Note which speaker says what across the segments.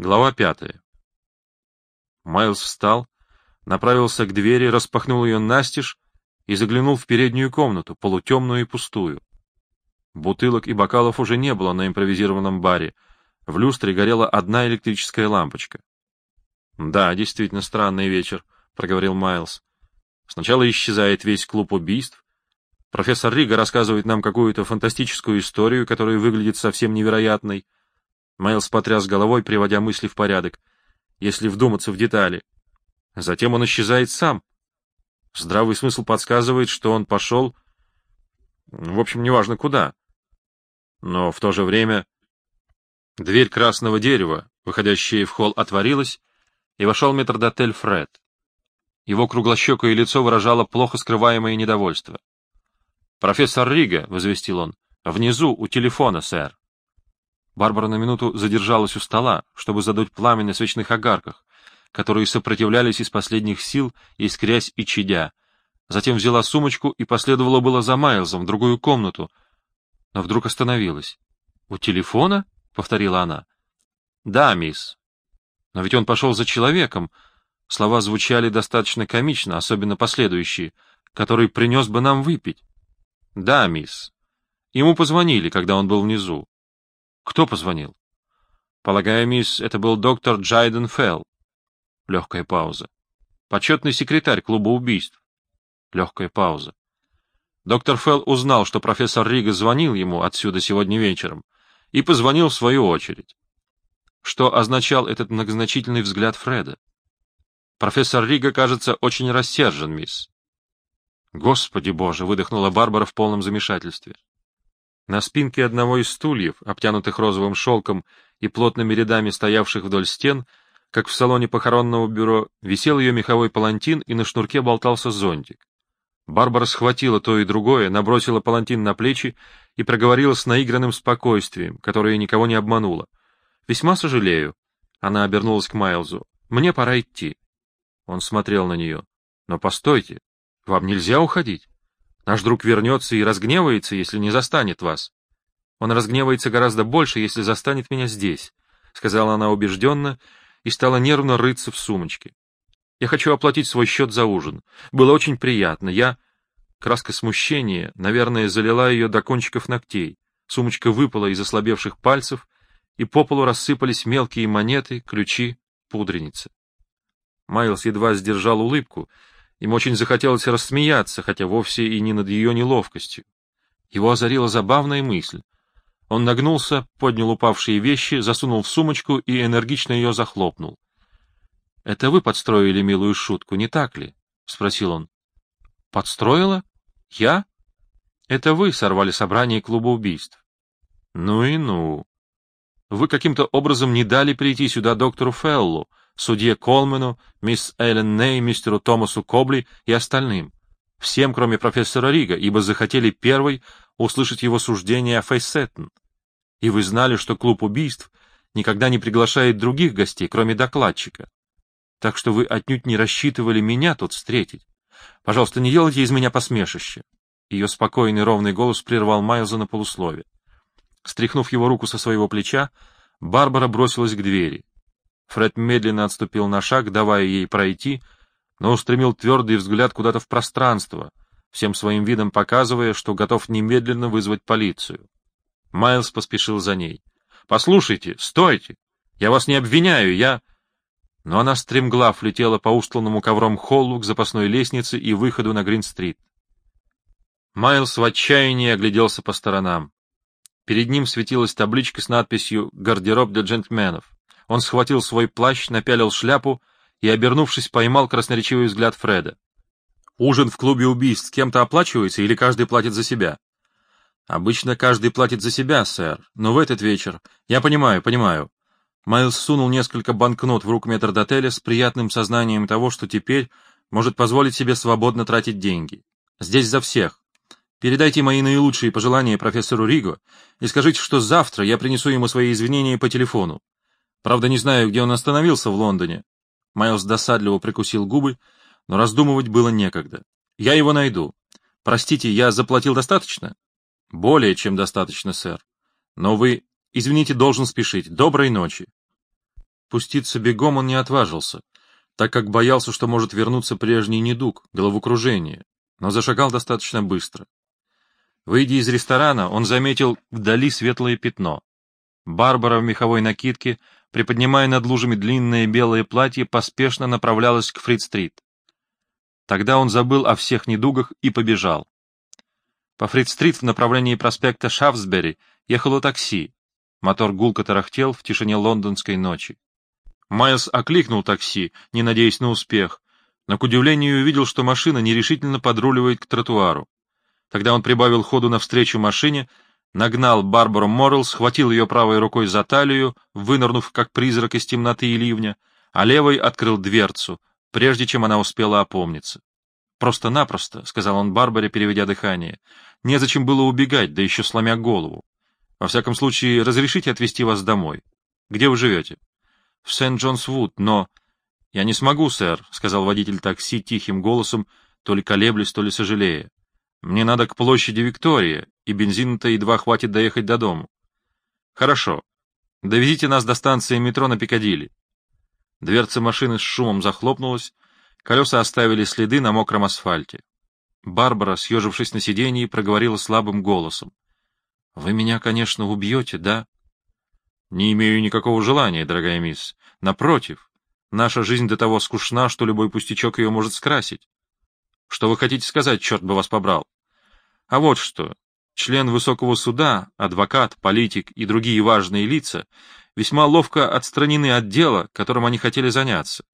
Speaker 1: Глава пятая. Майлз встал, направился к двери, распахнул ее настежь и заглянул в переднюю комнату, полутемную и пустую. Бутылок и бокалов уже не было на импровизированном баре. В люстре горела одна электрическая лампочка. — Да, действительно странный вечер, — проговорил Майлз. Сначала исчезает весь клуб убийств. Профессор Рига рассказывает нам какую-то фантастическую историю, которая выглядит совсем невероятной. Майлз потряс головой, приводя мысли в порядок. Если вдуматься в детали. Затем он исчезает сам. Здравый смысл подсказывает, что он пошел... В общем, неважно куда. Но в то же время дверь красного дерева, выходящая в холл, отворилась, и вошел метрдотель Фред. Его круглощекое лицо выражало плохо скрываемое недовольство. «Профессор Рига», — возвестил он, — «внизу, у телефона, сэр». Барбара на минуту задержалась у стола, чтобы задуть пламя на свечных огарках, которые сопротивлялись из последних сил, искрясь и чадя. Затем взяла сумочку и последовала было за Майлзом в другую комнату, но вдруг остановилась. — У телефона? — повторила она. — Да, мисс. Но ведь он пошел за человеком. Слова звучали достаточно комично, особенно последующие, который принес бы нам выпить. — Да, мисс. Ему позвонили, когда он был внизу. — Кто позвонил? — Полагаю, мисс, это был доктор Джайден Фелл. Легкая пауза. — Почетный секретарь клуба убийств. Легкая пауза. Доктор Фелл узнал, что профессор Рига звонил ему отсюда сегодня вечером, и позвонил в свою очередь. Что означал этот многозначительный взгляд Фреда? Профессор Рига, кажется, очень рассержен, мисс. Господи боже, выдохнула Барбара в полном замешательстве. На спинке одного из стульев, обтянутых розовым шелком и плотными рядами стоявших вдоль стен, как в салоне похоронного бюро, висел ее меховой палантин и на шнурке болтался зонтик. Барбара схватила то и другое, набросила палантин на плечи и проговорила с наигранным спокойствием, которое никого не обмануло. «Весьма сожалею». Она обернулась к Майлзу. «Мне пора идти». Он смотрел на нее. «Но постойте, вам нельзя уходить. Наш друг вернется и разгневается, если не застанет вас. Он разгневается гораздо больше, если застанет меня здесь», — сказала она убежденно и стала нервно рыться в сумочке. Я хочу оплатить свой счет за ужин. Было очень приятно. Я... Краска смущения, наверное, залила ее до кончиков ногтей. Сумочка выпала из ослабевших пальцев, и по полу рассыпались мелкие монеты, ключи, пудреница. Майлз едва сдержал улыбку. Им очень захотелось рассмеяться, хотя вовсе и не над ее неловкостью. Его озарила забавная мысль. Он нагнулся, поднял упавшие вещи, засунул в сумочку и энергично ее захлопнул. — Это вы подстроили милую шутку, не так ли? — спросил он. — Подстроила? Я? Это вы сорвали собрание клуба убийств. — Ну и ну. Вы каким-то образом не дали прийти сюда доктору Феллу, судье Колмену, мисс Эллен Ней, мистеру Томасу Кобли и остальным. Всем, кроме профессора Рига, ибо захотели первой услышать его суждение о Фейсеттен. И вы знали, что клуб убийств никогда не приглашает других гостей, кроме докладчика так что вы отнюдь не рассчитывали меня тут встретить. Пожалуйста, не делайте из меня посмешище. Ее спокойный ровный голос прервал Майлза на полуслове. Стряхнув его руку со своего плеча, Барбара бросилась к двери. Фред медленно отступил на шаг, давая ей пройти, но устремил твердый взгляд куда-то в пространство, всем своим видом показывая, что готов немедленно вызвать полицию. Майлз поспешил за ней. — Послушайте, стойте! Я вас не обвиняю, я но она стремглав летела по устланному ковром холлу к запасной лестнице и выходу на Грин-стрит. Майлз в отчаянии огляделся по сторонам. Перед ним светилась табличка с надписью «Гардероб для джентльменов». Он схватил свой плащ, напялил шляпу и, обернувшись, поймал красноречивый взгляд Фреда. «Ужин в клубе убийств кем-то оплачивается или каждый платит за себя?» «Обычно каждый платит за себя, сэр, но в этот вечер...» «Я понимаю, понимаю. Майлз сунул несколько банкнот в руку метрдотеля с приятным сознанием того, что теперь может позволить себе свободно тратить деньги. Здесь за всех. Передайте мои наилучшие пожелания профессору Риго и скажите, что завтра я принесу ему свои извинения по телефону. Правда, не знаю, где он остановился в Лондоне. Майлз досадливо прикусил губы, но раздумывать было некогда. Я его найду. Простите, я заплатил достаточно? Более чем достаточно, сэр. Но вы, извините, должен спешить. Доброй ночи. Пуститься бегом он не отважился, так как боялся, что может вернуться прежний недуг, головокружение, но зашагал достаточно быстро. Выйдя из ресторана, он заметил вдали светлое пятно. Барбара в меховой накидке, приподнимая над лужами длинное белое платье, поспешно направлялась к Фрид-стрит. Тогда он забыл о всех недугах и побежал. По Фрид-стрит в направлении проспекта Шафсбери ехало такси. Мотор гулко тарахтел в тишине лондонской ночи. Майлз окликнул такси, не надеясь на успех, но, к удивлению, увидел, что машина нерешительно подруливает к тротуару. Тогда он прибавил ходу навстречу машине, нагнал Барбару Моррелл, схватил ее правой рукой за талию, вынырнув, как призрак из темноты и ливня, а левой открыл дверцу, прежде чем она успела опомниться. «Просто-напросто», — сказал он Барбаре, переведя дыхание, — «незачем было убегать, да еще сломя голову. Во всяком случае, разрешите отвезти вас домой. Где вы живете?» «В Сент-Джонс-Вуд, но...» «Я не смогу, сэр», — сказал водитель такси тихим голосом, то ли колеблясь, то ли сожалея. Мне надо к площади Виктория, и бензина-то едва хватит доехать до дому. Хорошо. Довезите нас до станции метро на Пикадилли. Дверца машины с шумом захлопнулась, колеса оставили следы на мокром асфальте. Барбара, съежившись на сиденье, проговорила слабым голосом. — Вы меня, конечно, убьете, да? — Не имею никакого желания, дорогая мисс. Напротив, наша жизнь до того скучна, что любой пустячок ее может скрасить. Что вы хотите сказать, черт бы вас побрал? А вот что. Член высокого суда, адвокат, политик и другие важные лица весьма ловко отстранены от дела, которым они хотели заняться.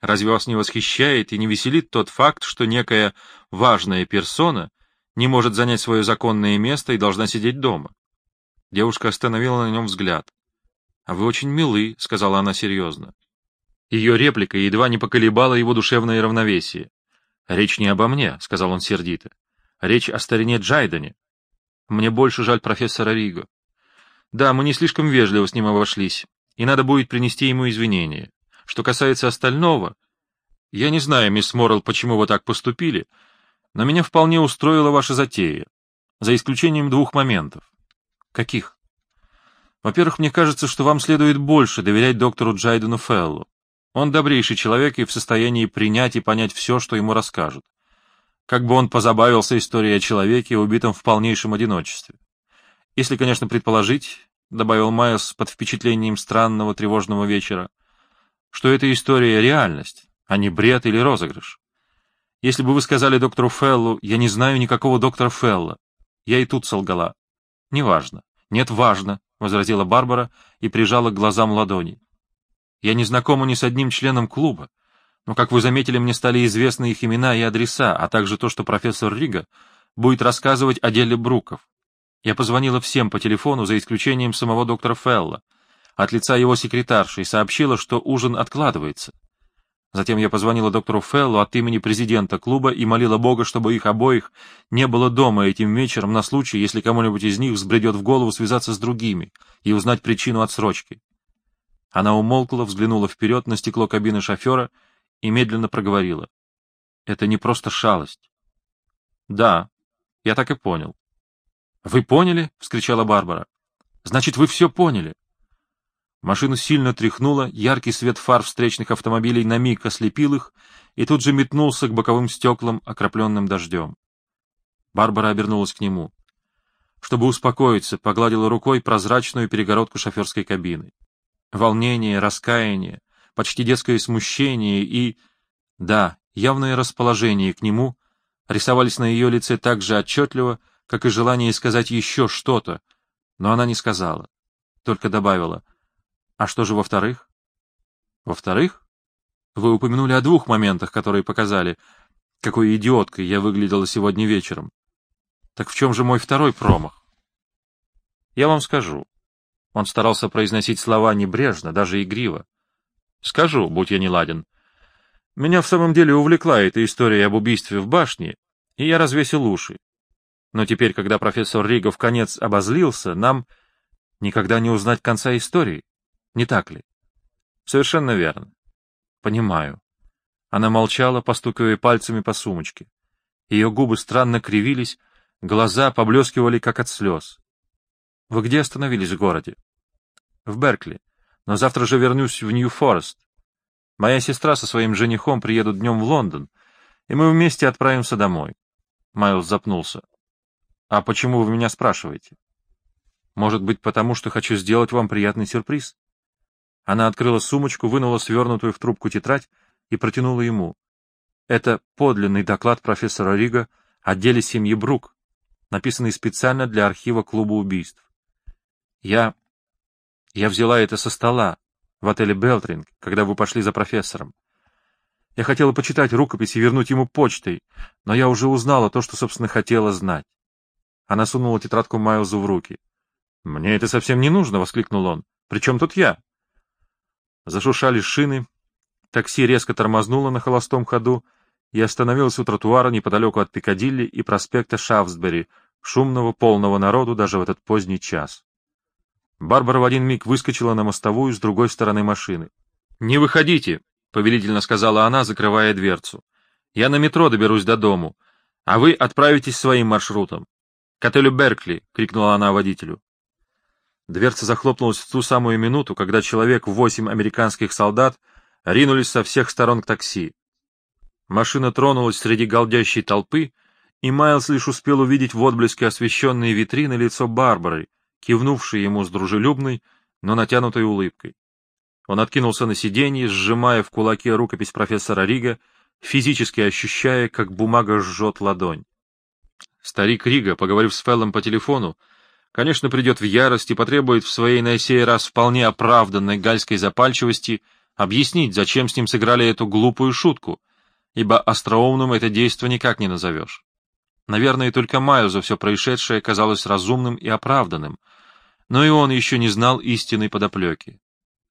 Speaker 1: Разве вас не восхищает и не веселит тот факт, что некая важная персона не может занять свое законное место и должна сидеть дома? Девушка остановила на нем взгляд. — А вы очень милы, — сказала она серьезно. Ее реплика едва не поколебала его душевное равновесие. «Речь не обо мне», — сказал он сердито. «Речь о старине Джайдене. Мне больше жаль профессора Риго. Да, мы не слишком вежливо с ним обошлись, и надо будет принести ему извинения. Что касается остального, я не знаю, мисс Моррелл, почему вы так поступили, но меня вполне устроила ваша затея, за исключением двух моментов. Каких? Во-первых, мне кажется, что вам следует больше доверять доктору Джайдену Феллу. Он добрейший человек и в состоянии принять и понять все, что ему расскажут. Как бы он позабавился историей о человеке, убитом в полнейшем одиночестве. Если, конечно, предположить, — добавил Майос под впечатлением странного тревожного вечера, — что эта история — реальность, а не бред или розыгрыш. Если бы вы сказали доктору Феллу, я не знаю никакого доктора Фелла, я и тут солгала. — Неважно. — Нет, важно, — возразила Барбара и прижала к глазам ладони. Я не знакома ни с одним членом клуба, но, как вы заметили, мне стали известны их имена и адреса, а также то, что профессор Рига будет рассказывать о деле Бруков. Я позвонила всем по телефону, за исключением самого доктора Фелла, от лица его секретарши, и сообщила, что ужин откладывается. Затем я позвонила доктору Феллу от имени президента клуба и молила Бога, чтобы их обоих не было дома этим вечером на случай, если кому-нибудь из них взбредет в голову связаться с другими и узнать причину отсрочки. Она умолкла, взглянула вперед на стекло кабины шофера и медленно проговорила. — Это не просто шалость. — Да, я так и понял. — Вы поняли? — вскричала Барбара. — Значит, вы все поняли. Машину сильно тряхнуло, яркий свет фар встречных автомобилей на миг ослепил их и тут же метнулся к боковым стеклам, окропленным дождем. Барбара обернулась к нему. Чтобы успокоиться, погладила рукой прозрачную перегородку шоферской кабины. Волнение, раскаяние, почти детское смущение и, да, явное расположение к нему рисовались на ее лице так же отчетливо, как и желание сказать еще что-то, но она не сказала, только добавила, «А что же во-вторых?» «Во-вторых? Вы упомянули о двух моментах, которые показали, какой идиоткой я выглядела сегодня вечером. Так в чем же мой второй промах?» «Я вам скажу. Он старался произносить слова небрежно, даже игриво. «Скажу, будь я не ладен. Меня в самом деле увлекла эта история об убийстве в башне, и я развесил уши. Но теперь, когда профессор Рига в конец обозлился, нам никогда не узнать конца истории. Не так ли? Совершенно верно. Понимаю. Она молчала, постукивая пальцами по сумочке. Ее губы странно кривились, глаза поблескивали, как от слез. Вы где остановились в городе? В Беркли. Но завтра же вернусь в Нью-Форест. Моя сестра со своим женихом приедут днем в Лондон, и мы вместе отправимся домой. Майлз запнулся. — А почему вы меня спрашиваете? — Может быть, потому что хочу сделать вам приятный сюрприз? Она открыла сумочку, вынула свернутую в трубку тетрадь и протянула ему. Это подлинный доклад профессора Рига о деле семьи Брук, написанный специально для архива клуба убийств. Я... я взяла это со стола в отеле Белтринг, когда вы пошли за профессором. Я хотела почитать рукопись и вернуть ему почтой, но я уже узнала то, что, собственно, хотела знать. Она сунула тетрадку Майлзу в руки. — Мне это совсем не нужно, — воскликнул он. — Причем тут я? Зашушали шины, такси резко тормознуло на холостом ходу и остановилось у тротуара неподалеку от Пикадилли и проспекта Шафсбери, шумного, полного народу даже в этот поздний час. Барбара в один миг выскочила на мостовую с другой стороны машины. — Не выходите, — повелительно сказала она, закрывая дверцу. — Я на метро доберусь до дому, а вы отправитесь своим маршрутом. — К отелю Беркли! — крикнула она водителю. Дверца захлопнулась в ту самую минуту, когда человек восемь американских солдат ринулись со всех сторон к такси. Машина тронулась среди голдящей толпы, и Майлз лишь успел увидеть в отблеске освещенные витрины лицо Барбары, кивнувшей ему с дружелюбной, но натянутой улыбкой. Он откинулся на сиденье, сжимая в кулаке рукопись профессора Рига, физически ощущая, как бумага жжет ладонь. Старик Рига, поговорив с Феллом по телефону, конечно, придет в ярость и потребует в своей на сей раз вполне оправданной гальской запальчивости объяснить, зачем с ним сыграли эту глупую шутку, ибо остроумным это действо никак не назовешь. Наверное, только Майлзу все происшедшее казалось разумным и оправданным, но и он еще не знал истинной подоплеки.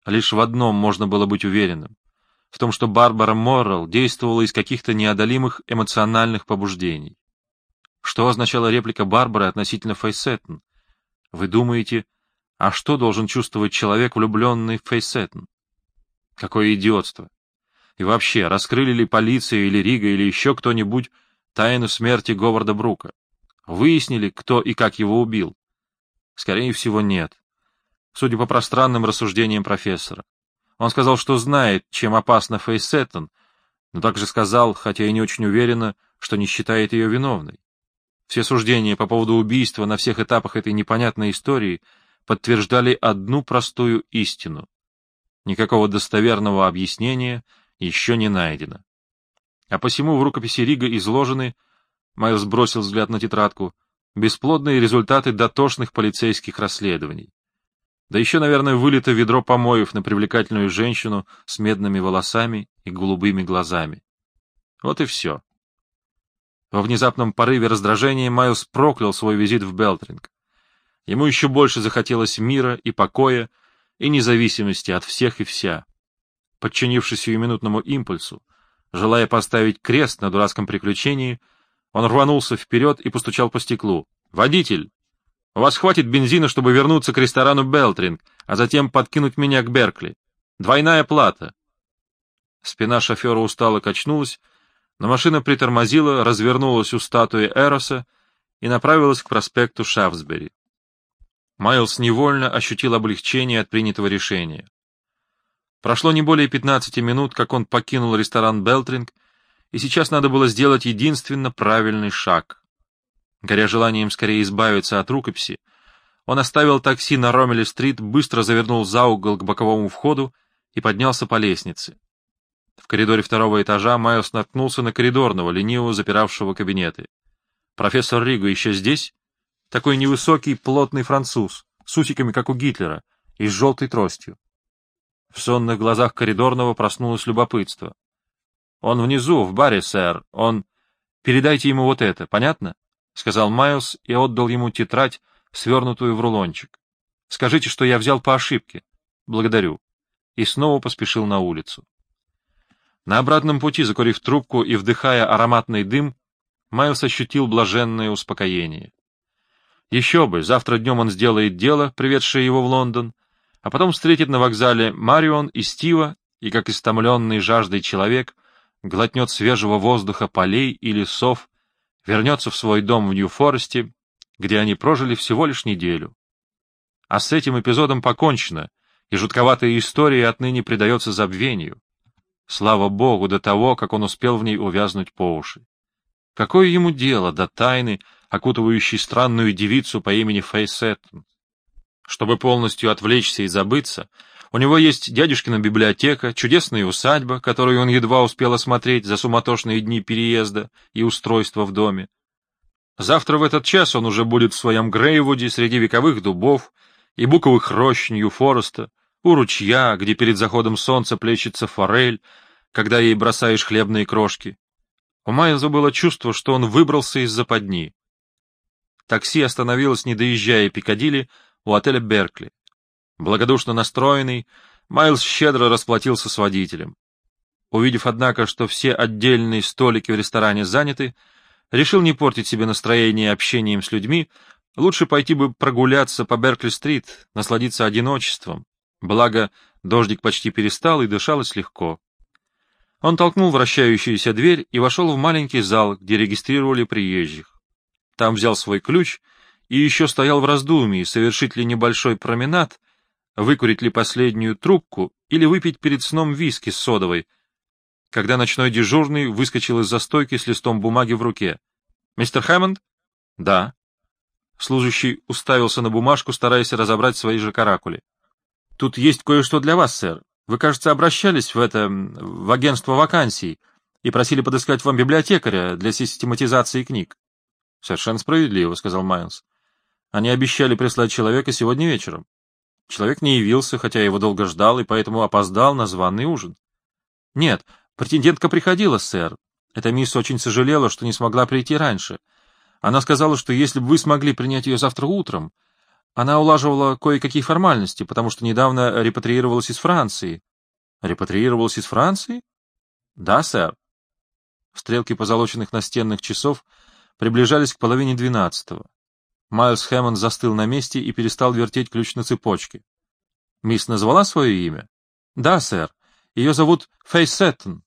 Speaker 1: Лишь в одном можно было быть уверенным — в том, что Барбара Моррелл действовала из каких-то неодолимых эмоциональных побуждений. Что означала реплика Барбары относительно Фейсеттен? Вы думаете, а что должен чувствовать человек, влюбленный в Фейсеттен? Какое идиотство! И вообще, раскрыли ли полиция или Рига или еще кто-нибудь тайну смерти Говарда Брука? Выяснили, кто и как его убил? Скорее всего, нет. Судя по пространным рассуждениям профессора. Он сказал, что знает, чем опасна Фейсеттон, но также сказал, хотя и не очень уверенно, что не считает ее виновной. Все суждения по поводу убийства на всех этапах этой непонятной истории подтверждали одну простую истину. Никакого достоверного объяснения еще не найдено. А посему в рукописи Рига изложены, Майлз бросил взгляд на тетрадку, бесплодные результаты дотошных полицейских расследований. Да еще, наверное, вылито ведро помоев на привлекательную женщину с медными волосами и голубыми глазами. Вот и все. Во внезапном порыве раздражения Майлз проклял свой визит в Белтринг. Ему еще больше захотелось мира и покоя, и независимости от всех и вся. Подчинившись сиюминутному импульсу, желая поставить крест на дурацком приключении, он рванулся вперед и постучал по стеклу. «Водитель! У вас хватит бензина, чтобы вернуться к ресторану Белтринг, а затем подкинуть меня к Беркли. Двойная плата!» Спина шофера устало качнулась, но машина притормозила, развернулась у статуи Эроса и направилась к проспекту Шафсбери. Майлз невольно ощутил облегчение от принятого решения. Прошло не более 15 минут, как он покинул ресторан Белтринг, и сейчас надо было сделать единственно правильный шаг. Горя желанием скорее избавиться от рукописи, он оставил такси на Ромеле-стрит, быстро завернул за угол к боковому входу и поднялся по лестнице. В коридоре второго этажа Майос наткнулся на коридорного, лениво запиравшего кабинеты. «Профессор Риго еще здесь?» Такой невысокий, плотный француз, с усиками, как у Гитлера, и с желтой тростью. В сонных глазах коридорного проснулось любопытство. — Он внизу, в баре, сэр. Он... Передайте ему вот это, понятно? — сказал Майлз и отдал ему тетрадь, свернутую в рулончик. — Скажите, что я взял по ошибке. — Благодарю. И снова поспешил на улицу. На обратном пути, закурив трубку и вдыхая ароматный дым, Майлз ощутил блаженное успокоение. Еще бы, завтра днем он сделает дело, приведшее его в Лондон, а потом встретит на вокзале Марион и Стива, и, как истомленный жаждой человек, глотнет свежего воздуха полей и лесов, вернется в свой дом в Нью-Форесте, где они прожили всего лишь неделю. А с этим эпизодом покончено, и жутковатая история отныне предается забвению. Слава богу, до того, как он успел в ней увязнуть по уши. Какое ему дело до тайны, окутывающей странную девицу по имени Фейсеттон? Чтобы полностью отвлечься и забыться, у него есть дядюшкина библиотека, чудесная усадьба, которую он едва успел осмотреть за суматошные дни переезда и устройства в доме. Завтра в этот час он уже будет в своем Грейвуде среди вековых дубов и буковых рощ Нью-Фореста, у ручья, где перед заходом солнца плещется форель, когда ей бросаешь хлебные крошки. У Майлза было чувство, что он выбрался из западни. Такси остановилось, не доезжая Пикадилли, у отеля Беркли. Благодушно настроенный, Майлз щедро расплатился с водителем. Увидев, однако, что все отдельные столики в ресторане заняты, решил не портить себе настроение общением с людьми, лучше пойти бы прогуляться по Беркли-стрит, насладиться одиночеством. Благо, дождик почти перестал и дышалось легко. Он толкнул вращающуюся дверь и вошел в маленький зал, где регистрировали приезжих. Там взял свой ключ и еще стоял в раздумии, совершить ли небольшой променад, выкурить ли последнюю трубку или выпить перед сном виски с содовой, когда ночной дежурный выскочил из застойки с листом бумаги в руке. «Мистер Хэммонд?» «Да». Служащий уставился на бумажку, стараясь разобрать свои же каракули. «Тут есть кое-что для вас, сэр. Вы, кажется, обращались в это... в агентство вакансий и просили подыскать вам библиотекаря для систематизации книг». «Совершенно справедливо», — сказал Майлз. «Они обещали прислать человека сегодня вечером. Человек не явился, хотя его долго ждал, и поэтому опоздал на званый ужин». «Нет, претендентка приходила, сэр. Эта мисс очень сожалела, что не смогла прийти раньше. Она сказала, что если бы вы смогли принять ее завтра утром, она улаживала кое-какие формальности, потому что недавно репатриировалась из Франции. Репатриировалась из Франции? Да, сэр. Стрелки позолоченных настенных часов приближались к половине двенадцатого. Майлз Хэммонд застыл на месте и перестал вертеть ключ на цепочке. Мисс назвала свое имя? Да, сэр. Ее зовут Фейс Сеттон.